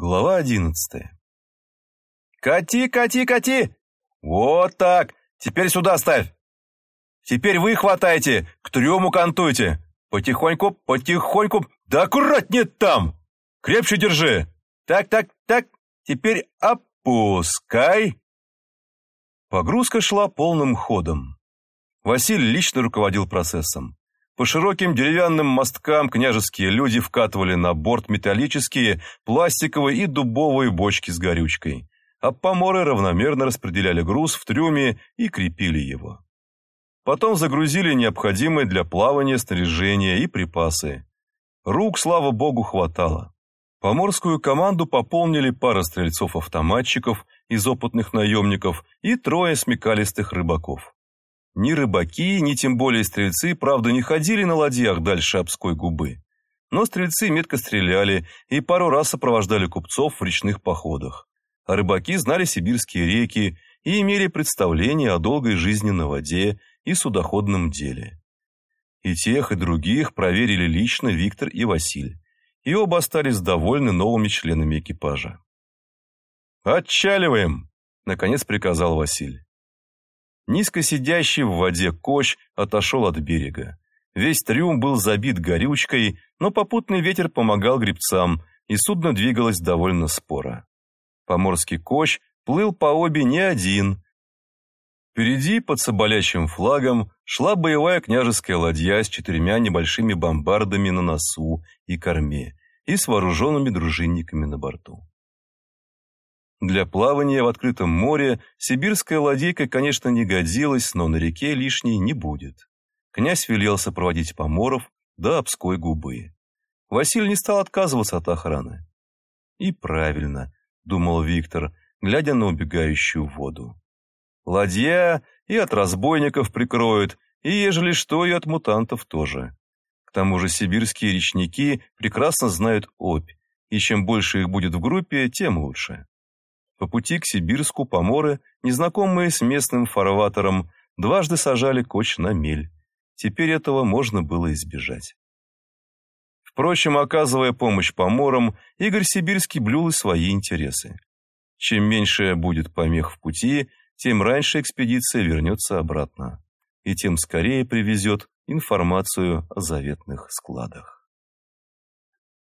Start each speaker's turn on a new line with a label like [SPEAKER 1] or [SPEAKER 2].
[SPEAKER 1] Глава одиннадцатая. «Кати, кати, кати! Вот так! Теперь сюда ставь! Теперь вы хватайте, к трюму кантуйте! Потихоньку, потихоньку, да аккуратнее там! Крепче держи! Так, так, так, теперь опускай!» Погрузка шла полным ходом. Василий лично руководил процессом. По широким деревянным мосткам княжеские люди вкатывали на борт металлические, пластиковые и дубовые бочки с горючкой, а поморы равномерно распределяли груз в трюме и крепили его. Потом загрузили необходимые для плавания снаряжение и припасы. Рук, слава богу, хватало. Поморскую команду пополнили пара стрельцов-автоматчиков из опытных наемников и трое смекалистых рыбаков. Ни рыбаки, ни тем более стрельцы, правда, не ходили на ладьях дальше Обской губы. Но стрельцы метко стреляли и пару раз сопровождали купцов в речных походах. А рыбаки знали сибирские реки и имели представление о долгой жизни на воде и судоходном деле. И тех, и других проверили лично Виктор и Василь, и оба остались довольны новыми членами экипажа. «Отчаливаем!» — наконец приказал Василь. Низко сидящий в воде коч отошел от берега. Весь трюм был забит горючкой, но попутный ветер помогал гребцам, и судно двигалось довольно споро. Поморский коч плыл по обе не один. Впереди, под соболящим флагом, шла боевая княжеская ладья с четырьмя небольшими бомбардами на носу и корме и с вооруженными дружинниками на борту. Для плавания в открытом море сибирская ладейка, конечно, не годилась, но на реке лишней не будет. Князь велел сопроводить поморов до Обской губы. Василий не стал отказываться от охраны. И правильно, думал Виктор, глядя на убегающую воду. Ладья и от разбойников прикроют, и, ежели что, и от мутантов тоже. К тому же сибирские речники прекрасно знают опь, и чем больше их будет в группе, тем лучше. По пути к Сибирску поморы, незнакомые с местным фарватером, дважды сажали коч на мель. Теперь этого можно было избежать. Впрочем, оказывая помощь поморам, Игорь Сибирский блюл и свои интересы. Чем меньше будет помех в пути, тем раньше экспедиция вернется обратно, и тем скорее привезет информацию о заветных складах.